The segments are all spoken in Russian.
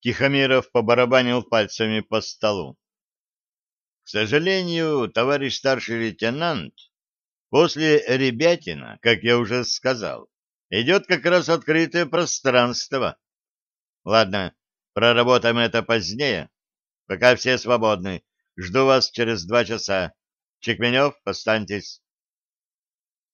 Тихомиров побарабанил пальцами по столу. К сожалению, товарищ старший лейтенант, после Ребятина, как я уже сказал, идет как раз открытое пространство. Ладно, проработаем это позднее. Пока все свободны. Жду вас через два часа. Чекменев, останьтесь.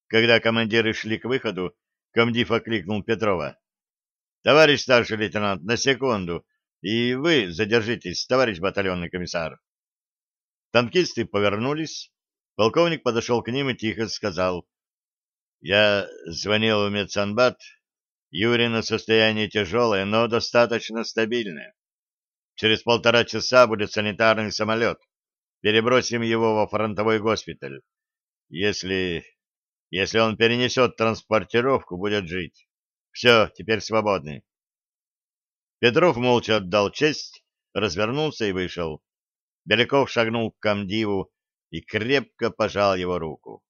Когда командиры шли к выходу, комдив окликнул Петрова. — Товарищ старший лейтенант, на секунду. И вы задержитесь, товарищ батальонный комиссар. Танкисты повернулись. Полковник подошел к ним и тихо сказал. — Я звонил в медсанбат. Юрина состояние тяжелое, но достаточно стабильное. Через полтора часа будет санитарный самолет. Перебросим его во фронтовой госпиталь. Если... Если он перенесет транспортировку, будет жить. Все, теперь свободны. Петров молча отдал честь, развернулся и вышел. Беляков шагнул к комдиву и крепко пожал его руку.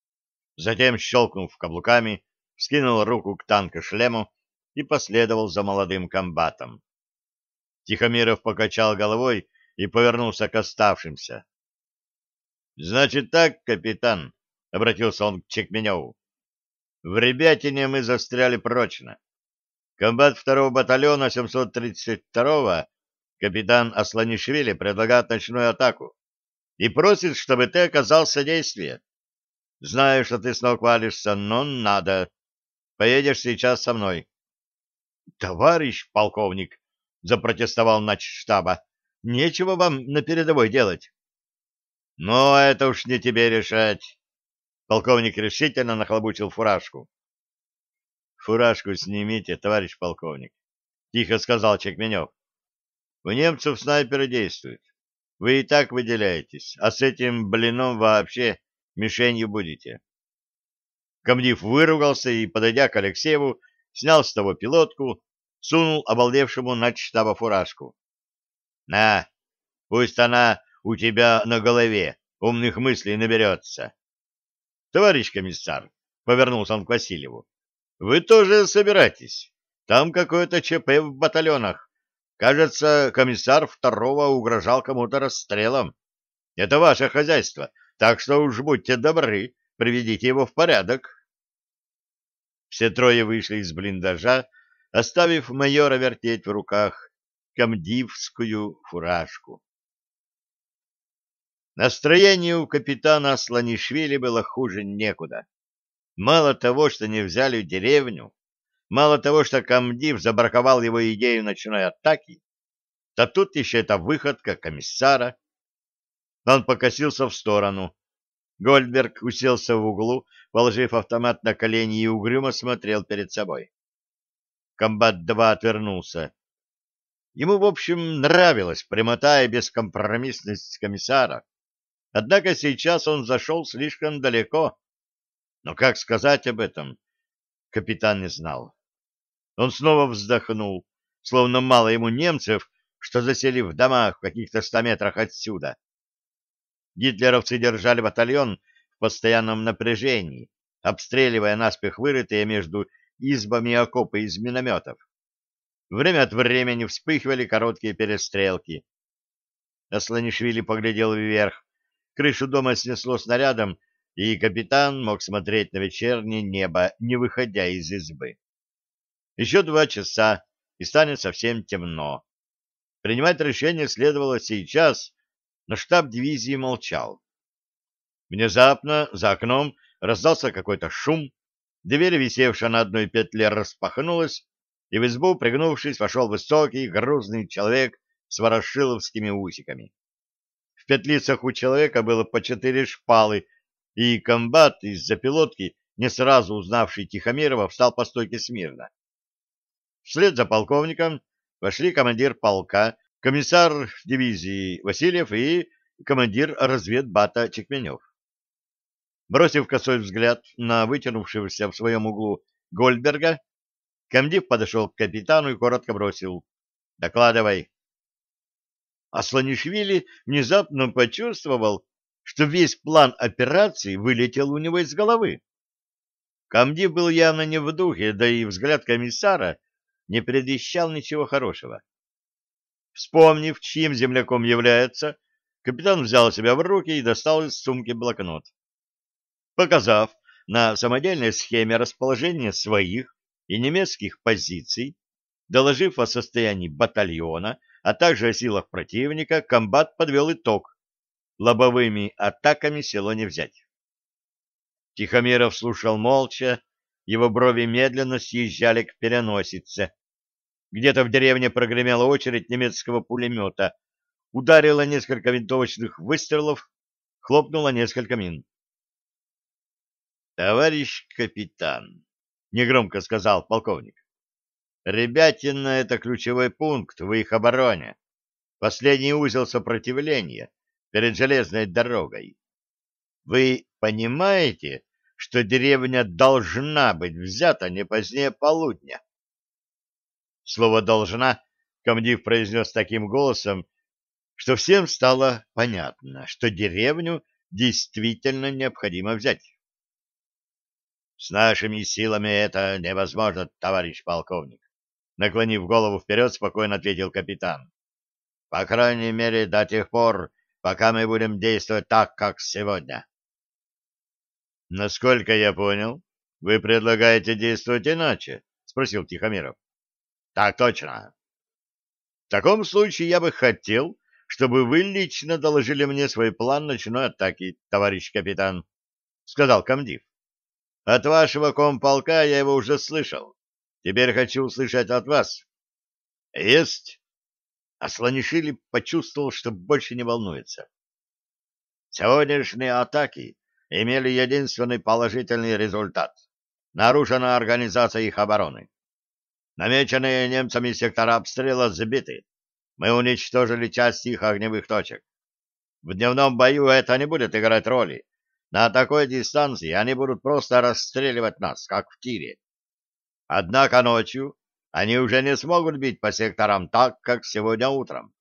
Затем, щелкнув каблуками, вскинул руку к танко-шлему и последовал за молодым комбатом. Тихомиров покачал головой и повернулся к оставшимся. — Значит так, капитан, — обратился он к Чекменеву. — В Ребятине мы застряли прочно. Комбат второго батальона 732-го, капитан Асланишвили, предлагает ночную атаку и просит, чтобы ты оказал содействие. Знаю, что ты с ног валишься, но надо. Поедешь сейчас со мной. — Товарищ полковник, — запротестовал начштаба, — нечего вам на передовой делать. — Ну, это уж не тебе решать. Полковник решительно нахлобучил фуражку. — Фуражку снимите, товарищ полковник, — тихо сказал Чекменев. — У немцев снайперы действуют. Вы и так выделяетесь, а с этим блином вообще мишенью будете. Комдив выругался и, подойдя к Алексееву, снял с того пилотку, сунул обалдевшему начштаба фуражку. — На, пусть она у тебя на голове умных мыслей наберется. — Товарищ комиссар, — повернулся он к Васильеву, — вы тоже собираетесь. Там какое-то ЧП в батальонах. Кажется, комиссар второго угрожал кому-то расстрелом. Это ваше хозяйство, так что уж будьте добры, приведите его в порядок. Все трое вышли из блиндажа, оставив майора вертеть в руках комдивскую фуражку. Настроение у капитана Сланишвили было хуже некуда. Мало того, что не взяли деревню, мало того, что комдив забраковал его идею ночной атаки, то тут еще эта выходка комиссара. Он покосился в сторону. Гольдберг уселся в углу, положив автомат на колени и угрюмо смотрел перед собой. Комбат-2 отвернулся. Ему, в общем, нравилась прямота и бескомпромиссность комиссара. Однако сейчас он зашел слишком далеко. Но как сказать об этом? Капитан не знал. Он снова вздохнул, словно мало ему немцев, что засели в домах в каких-то ста метрах отсюда. Гитлеровцы держали батальон в постоянном напряжении, обстреливая наспех вырытые между избами окопы из минометов. Время от времени вспыхивали короткие перестрелки. Асланишвили поглядел вверх. Крышу дома снесло снарядом, и капитан мог смотреть на вечернее небо, не выходя из избы. Еще два часа, и станет совсем темно. Принимать решение следовало сейчас, но штаб дивизии молчал. Внезапно за окном раздался какой-то шум, Дверь, висевшая на одной петле, распахнулась, и в избу, пригнувшись, вошел высокий, грузный человек с ворошиловскими усиками. В петлицах у человека было по четыре шпалы, и комбат из-за пилотки, не сразу узнавший Тихомирова, встал по стойке смирно. Вслед за полковником вошли командир полка, комиссар дивизии Васильев и командир разведбата Чекменев. Бросив косой взгляд на вытянувшегося в своем углу Гольдберга, комдив подошел к капитану и коротко бросил «Докладывай». Асланишвили внезапно почувствовал, что весь план операции вылетел у него из головы. Комдив был явно не в духе, да и взгляд комиссара не предвещал ничего хорошего. Вспомнив, чьим земляком является, капитан взял себя в руки и достал из сумки блокнот. Показав на самодельной схеме расположения своих и немецких позиций, доложив о состоянии батальона, а также о силах противника, комбат подвел итог. Лобовыми атаками село не взять. Тихомиров слушал молча, его брови медленно съезжали к переносице. Где-то в деревне прогремела очередь немецкого пулемета, ударило несколько винтовочных выстрелов, хлопнуло несколько мин. «Товарищ капитан», — негромко сказал полковник, — «Ребятина — это ключевой пункт в их обороне, последний узел сопротивления перед железной дорогой. Вы понимаете, что деревня должна быть взята не позднее полудня?» Слово «должна» комдив произнес таким голосом, что всем стало понятно, что деревню действительно необходимо взять. «С нашими силами это невозможно, товарищ полковник», наклонив голову вперед, спокойно ответил капитан. «По крайней мере, до тех пор, пока мы будем действовать так, как сегодня». «Насколько я понял, вы предлагаете действовать иначе?» — спросил Тихомиров. Так точно. В таком случае я бы хотел, чтобы вы лично доложили мне свой план ночной атаки, товарищ капитан, — сказал комдив. От вашего комполка я его уже слышал. Теперь хочу услышать от вас. Есть. Асланишили почувствовал, что больше не волнуется. Сегодняшние атаки имели единственный положительный результат. Нарушена организация их обороны. Намеченные немцами сектора обстрела забиты. Мы уничтожили часть их огневых точек. В дневном бою это не будет играть роли. На такой дистанции они будут просто расстреливать нас, как в тире. Однако ночью они уже не смогут бить по секторам так, как сегодня утром.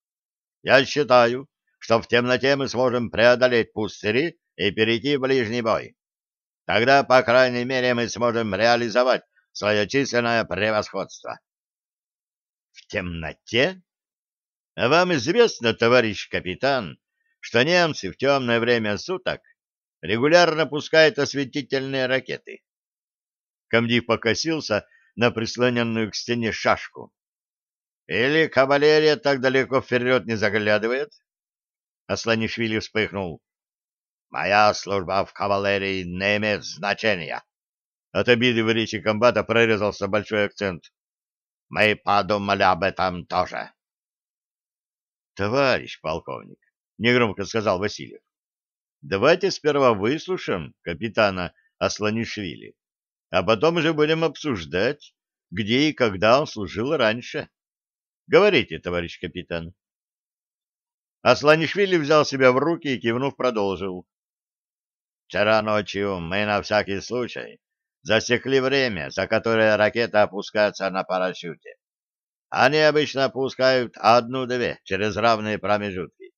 Я считаю, что в темноте мы сможем преодолеть пустыри и перейти в ближний бой. Тогда, по крайней мере, мы сможем реализовать свое численное превосходство. В темноте? Вам известно, товарищ капитан, что немцы в темное время суток регулярно пускают осветительные ракеты. Комдив покосился на прислоненную к стене шашку. Или кавалерия так далеко вперед не заглядывает? Асланишвили вспыхнул. Моя служба в кавалерии не имеет значения. От обиды в речи комбата прорезался большой акцент. «Мы подумали об этом тоже». «Товарищ полковник», — негромко сказал Васильев, — «давайте сперва выслушаем капитана Асланишвили, а потом уже будем обсуждать, где и когда он служил раньше. Говорите, товарищ капитан». Асланишвили взял себя в руки и, кивнув, продолжил. «Вчера ночью мы на всякий случай засекли время, за которое ракета опускается на парашюте. Они обычно опускают одну-две через равные промежутки.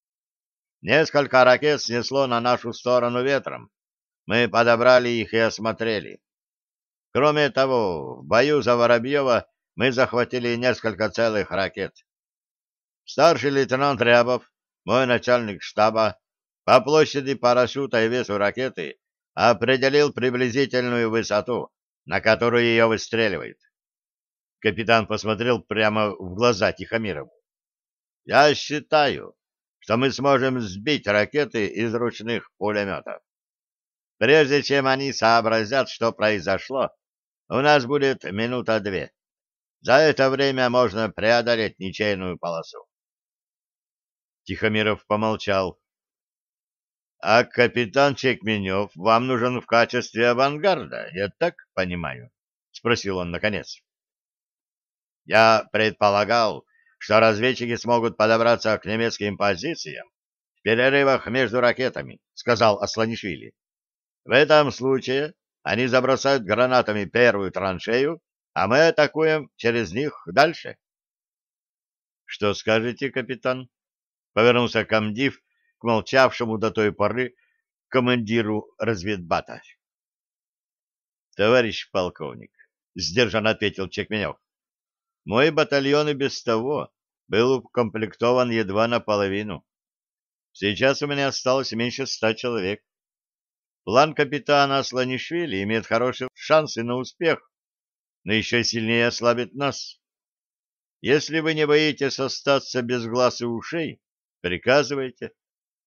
Несколько ракет снесло на нашу сторону ветром. Мы подобрали их и осмотрели. Кроме того, в бою за Воробьева мы захватили несколько целых ракет. Старший лейтенант Рябов, мой начальник штаба, по площади парашюта и весу ракеты определил приблизительную высоту, на которую ее выстреливают. Капитан посмотрел прямо в глаза Тихомирову. «Я считаю, что мы сможем сбить ракеты из ручных пулеметов. Прежде чем они сообразят, что произошло, у нас будет минута-две. За это время можно преодолеть ничейную полосу. Тихомиров помолчал. — А капитан Чекменев вам нужен в качестве авангарда, я так понимаю? — спросил он наконец. — Я предполагал, что разведчики смогут подобраться к немецким позициям в перерывах между ракетами, — сказал Асланишвили. — В этом случае они забросают гранатами первую траншею, а мы атакуем через них дальше. — Что скажете, капитан? — повернулся комдив к молчавшему до той поры командиру разведбата. — Товарищ полковник, — сдержанно ответил Чекменев, — мой батальон и без того был укомплектован едва наполовину. Сейчас у меня осталось меньше ста человек. План капитана Асланишвили имеет хорошие шансы на успех, но еще сильнее ослабит нас. Если вы не боитесь остаться без глаз и ушей, приказывайте.